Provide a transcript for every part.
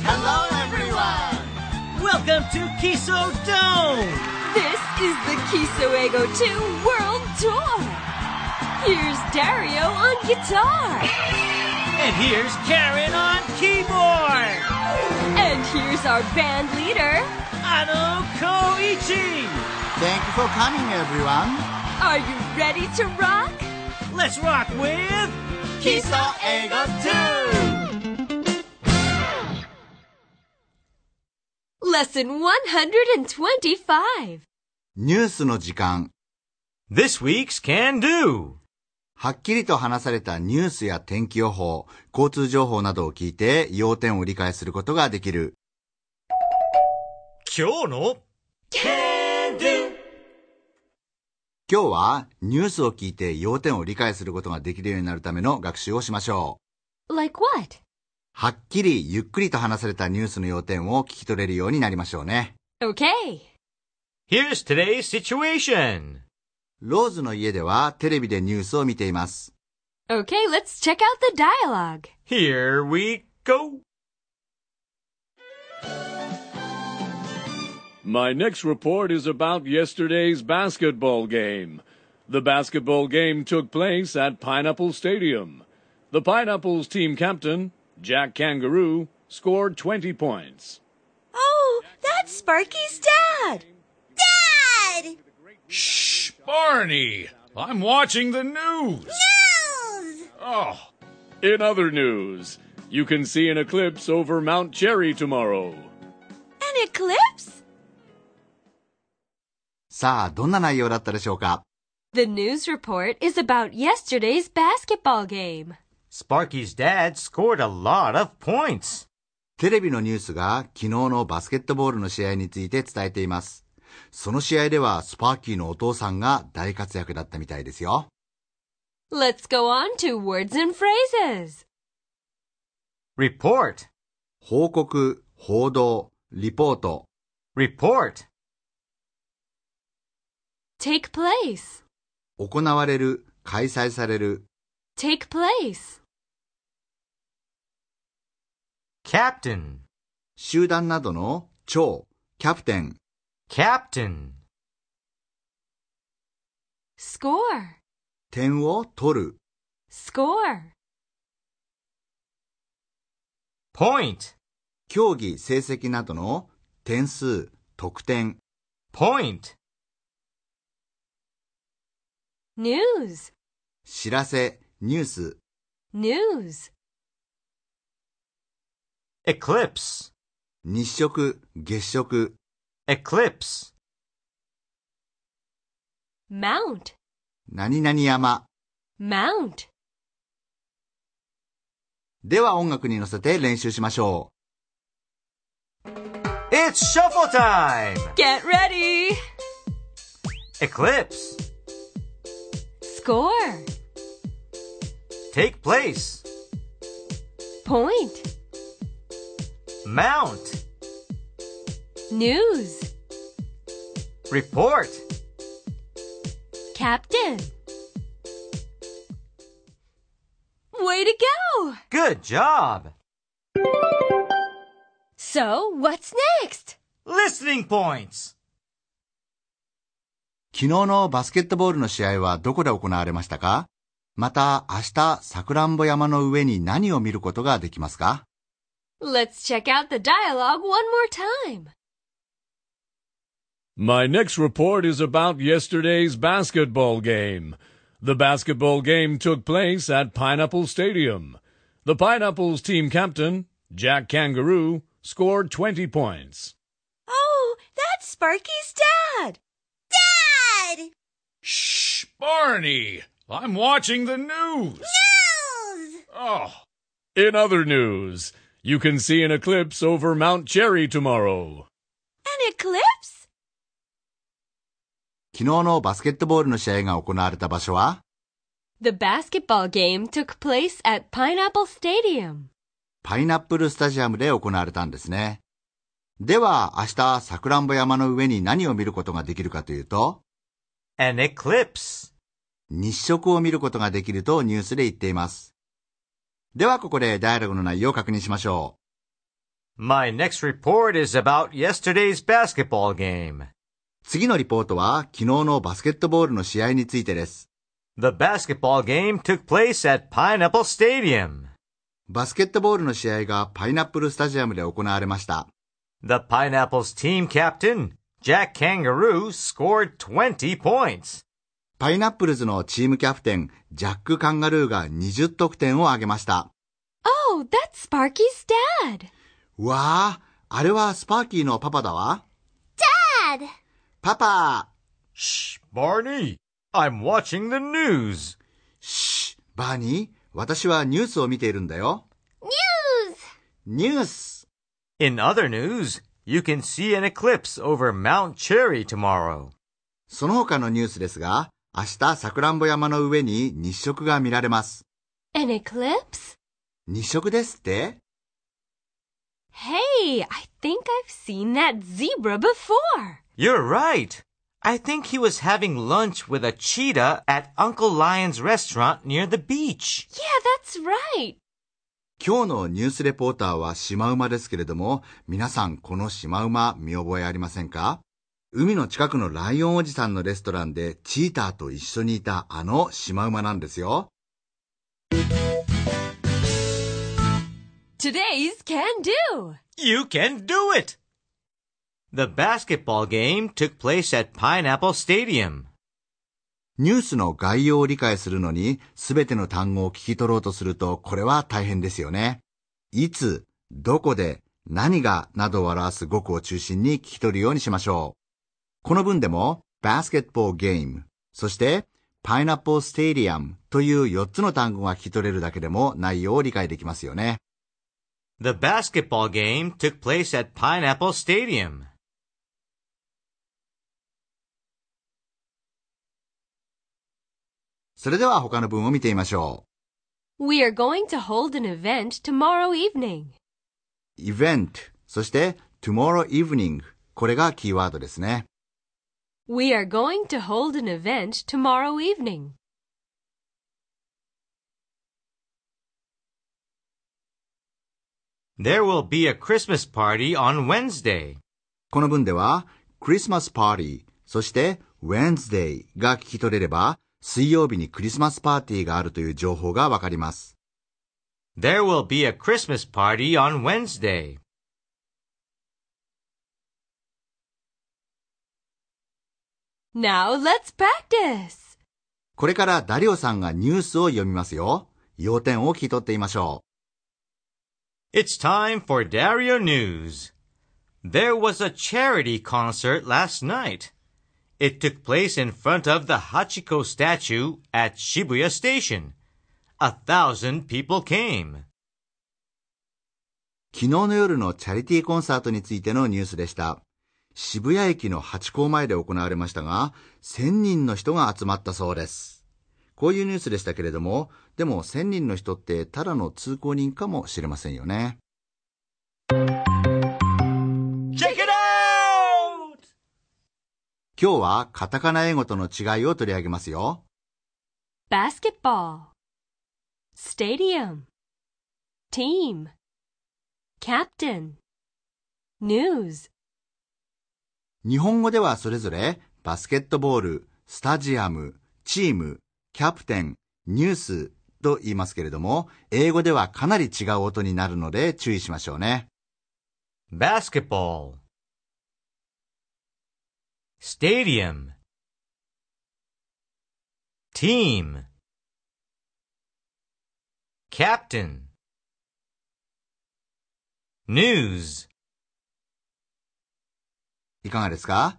Hello everyone! Welcome to Kiso Dome! This is the Kiso Eigo 2 World Tour. Here's Dario on guitar. And here's Karen on keyboard! And here's our band leader. Ano Koichi! Thank you for coming everyone! Are you ready to rock? Let's rock with Kiso Ego 2! Lesson 125. ニュースの時間。This week's Can Do! はっきりと話されたニュースや天気予報、交通情報などを聞いて要点を理解することができる。今日の Can! 今日はニュースを聞いて要点を理解することができるようになるための学習をしましょう。Like what? はっきりゆっくりと話されたニュースの要点を聞き取れるようになりましょうね。Okay. Here's today's situation. ローズの家ではテレビでニュースを見ています。Okay, let's check out the dialogue. Here we go! My next report is about yesterday's basketball game. The basketball game took place at Pineapple Stadium. The Pineapples team captain, Jack Kangaroo, scored 20 points. Oh, that's Sparky's dad. Dad! Shh, Barney! I'm watching the news. News! Oh, In other news, you can see an eclipse over Mount Cherry tomorrow. An eclipse? さあ、どんな内容だったでしょうか The news report is about yesterday's basketball game. Sparky's dad scored a lot of points. テレビのニュースが昨日のバスケットボールの試合について伝えています。その試合ではスパーキーのお父さんが大活躍だったみたいですよ。Let's go on to words and phrases. Report. 報告、報道、リポート、Report. Take place. 行われる、開催される、 Take place. Captain. 集団などの長、キャプテン、 Captain. Score. 点を取る、 Score. Point. 競技、成績などの点数、得点、 Point. News. 知らせ、ニュース、News. Eclipse. 日食、月食、Eclipse. Mount. 何々山。Mount. では音楽に乗せて練習しましょ It's shuffle time! Get ready. Eclipse. Score. Take place. Point. Mount. News. Report. Captain. Way to go! Good job. So, what's next? Listening points. う。昨日のバスケットボールの試合はどこで行われましたかまた明日、さくらんぼ山の上に何を見ることができますか Let's check out the dialogue one more time. My next report is about yesterday's basketball game. The basketball game took place at Pineapple Stadium. The Pineapples team captain, Jack Kangaroo, scored 20 points. Oh, that's Sparky's dad. Dad! Shh, Barney! I'm watching the news. News! Oh, In other news, you can see an eclipse over Mount Cherry tomorrow. An eclipse? 昨日のバスケットボールの試合が行われた場所は The basketball game took place at Pineapple Stadium. パイナップルスタジアムで行われたんですね。では明日、さくらんぼ山の上に何を見ることができるかというと、An eclipse. 日食を見ることができるとニュースで言っています。ではここでダイアログの内容を確認しましょ My next report is about yesterday's basketball game. う。次のリポートは昨日のバスケットボールの試合についてです。The basketball game took place at Pineapple Stadium. バスケットボールの試合がパイナップルスタジアムで行われました。The Pineapples team captain, Jack Kangaroo, scored 20 points. パイナップルズのチームキャプテン、ジャック・カンガルーが20得点を挙げました。 Oh, that's Sparky's dad. わあ、あれはスパーキーのパパだわ。 Dad! パパ Shh, Barney. I'm watching the news. シッ、バーニー、私はニュースを見ているんだよ。 News! ニュース In other news, you can see an eclipse over Mount Cherry tomorrow. その他のニュースですが、明日さくらんぼ山の上に日食が見られます。 An eclipse? 日食ですって Hey, I think I've seen that zebra before. You're right. I think he was having lunch with a cheetah at Uncle Lion's restaurant near the beach. Yeah, that's right. 今日のニュースレポーターはシマウマですけれども、皆さんこのシマウマ見覚えありませんか？海の近くのライオンおじさんのレストランでチーターと一緒にいたあのシマウマなんですよ。Today's can do. You can do it! The basketball game took place at Pineapple Stadium. ニュースの概要を理解するのに、すべての単語を聞き取ろうとすると、これは大変ですよね。いつ、どこで、何が、などを表す語句を中心に聞き取るようにしましょう。この文でも、basketball game、そして、pineapple stadium という4つの単語が聞き取れるだけでも内容を理解できますよね。The basketball game took place at Pineapple Stadium. それでは他の文を見てみましょ We are going to hold an event tomorrow evening. う。event、そして tomorrow evening、これがキーワードですね。We are going to hold an event tomorrow evening. There will be a Christmas party on Wednesday. この文では、クリスマスパーティー、そして Wednesday が聞き取れれば、水曜日にクリスマスパーティーがあるという情報がわかります。There will be a Christmas party on Wednesday. Now let's practice. これからダリオさんがニュースを読みますよ。要点を聞き取っていましょ It's time for Dario News. There was a charity concert last night. It took place in front of the Hachiko statue at Shibuya Station. A thousand people came. 昨日の夜のチャリティーコンサートについてのニュースでした。渋谷駅のハチ公前で行われましたが、1000人の人が集まったそうです。こういうニュースでしたけれども、でも1000人の人ってただの通行人かもしれませんよね。今日はカタカナ英語との違いを取り上げますよ。Basketball. Stadium. Team. Captain. News. 日本語ではそれぞれバスケットボール、スタジアム、チーム、キャプテン、ニュースと言いますけれども、英語ではかなり違う音になるので注意しましょうね。Basketball. Stadium. Team. Captain. News. いかがですか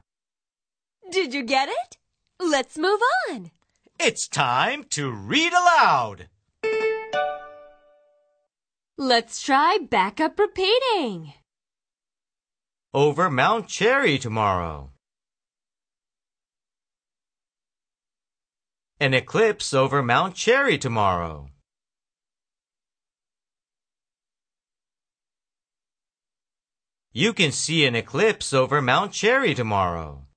Did you get it? Let's move on. It's time to read aloud. Let's try backup repeating. Over Mount Cherry tomorrow. An eclipse over Mount Cherry tomorrow. You can see an eclipse over Mount Cherry tomorrow.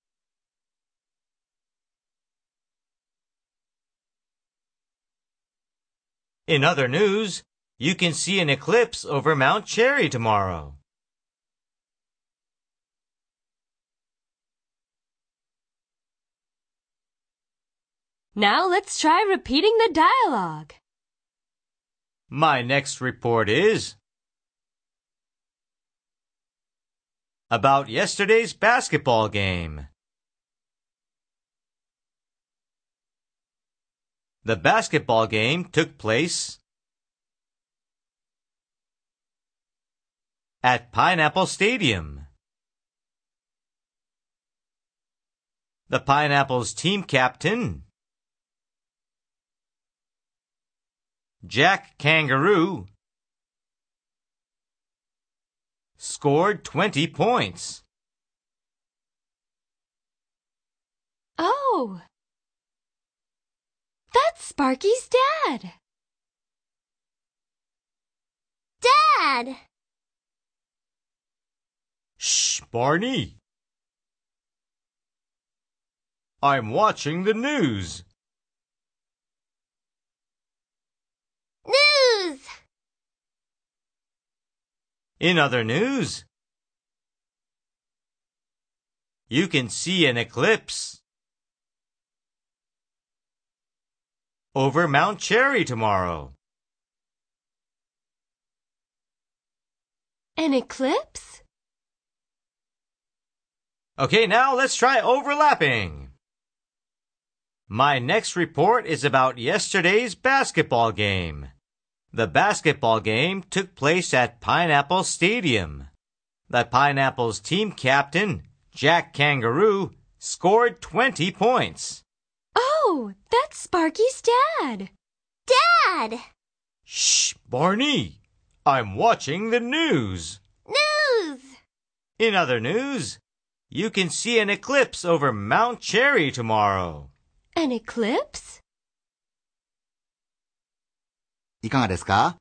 In other news, you can see an eclipse over Mount Cherry tomorrow. Now let's try repeating the dialogue. My next report is about yesterday's basketball game. The basketball game took place at Pineapple Stadium. The Pineapples team captain Jack Kangaroo scored 20 points. Oh! That's Sparky's dad. Dad! Shh, Barney. I'm watching the news. News! In other news, you can see an eclipse over Mount Cherry tomorrow. An eclipse? Okay, now let's try overlapping. My next report is about yesterday's basketball game. The basketball game took place at Pineapple Stadium. The Pineapples team captain, Jack Kangaroo, scored 20 points. Oh, that's Sparky's dad. Dad! Shh, Barney. I'm watching the news. News! In other news, you can see an eclipse over Mount Cherry tomorrow. An eclipse? いかがですか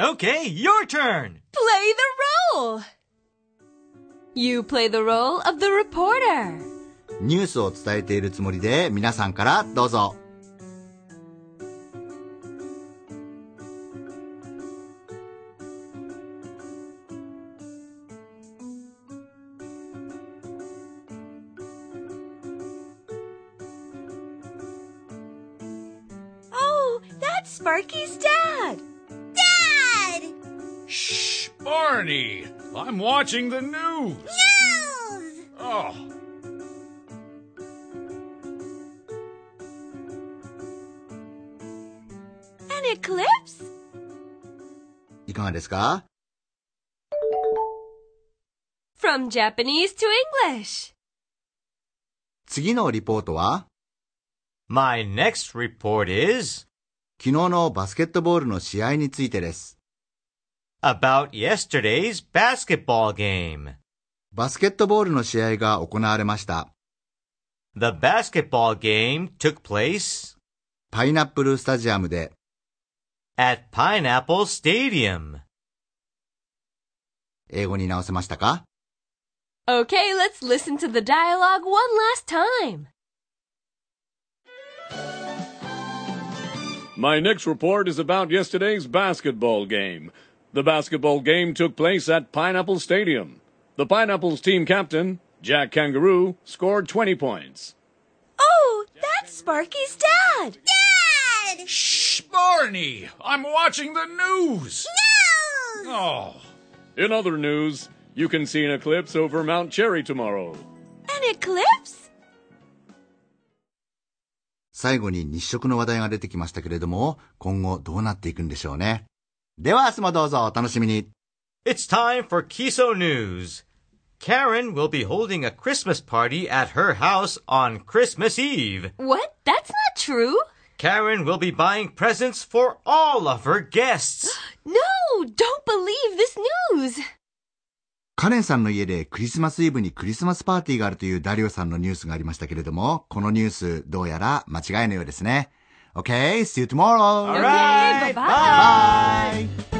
Okay, your turn. Play the role! You play the role of the reporter. ニュースを伝えているつもりで皆さんからどうぞ。Sparky's dad. Dad! Shh, Barney. I'm watching the news. News! Oh, An eclipse? いかがですか From Japanese to English. 次のリポートは My next report is 昨日のバスケットボールの試合についてです。 about yesterday's basketball game. バスケットボールの試合が行われました。 The basketball game took place パイナップルスタジアムで at Pineapple Stadium. 英語に直せましたか Okay, let's listen to the dialogue one last time. My next report is about yesterday's basketball game. The basketball game took place at Pineapple Stadium. The Pineapples team captain, Jack Kangaroo, scored 20 points. Oh, that's Sparky's dad. Dad! shh, Barney. I'm watching the news. News! Oh, In other news, you can see an eclipse over Mount Cherry tomorrow. An eclipse? 最後に日食の話題が出てきましたけれども、今後どうなっていくんでしょうね。では明日もどうぞお楽しみに。 It's time for Kiso News. Karen will be holding a Christmas party at her house on Christmas Eve. What? That's not true. Karen will be buying presents for all of her guests. No, don't believe this news. カレンさんの家でクリスマスイブにクリスマスパーティーがあるというダリオさんのニュースがありましたけれども、このニュースどうやら間違いのようですね。Okay, see you tomorrow! All right, bye-bye. Bye!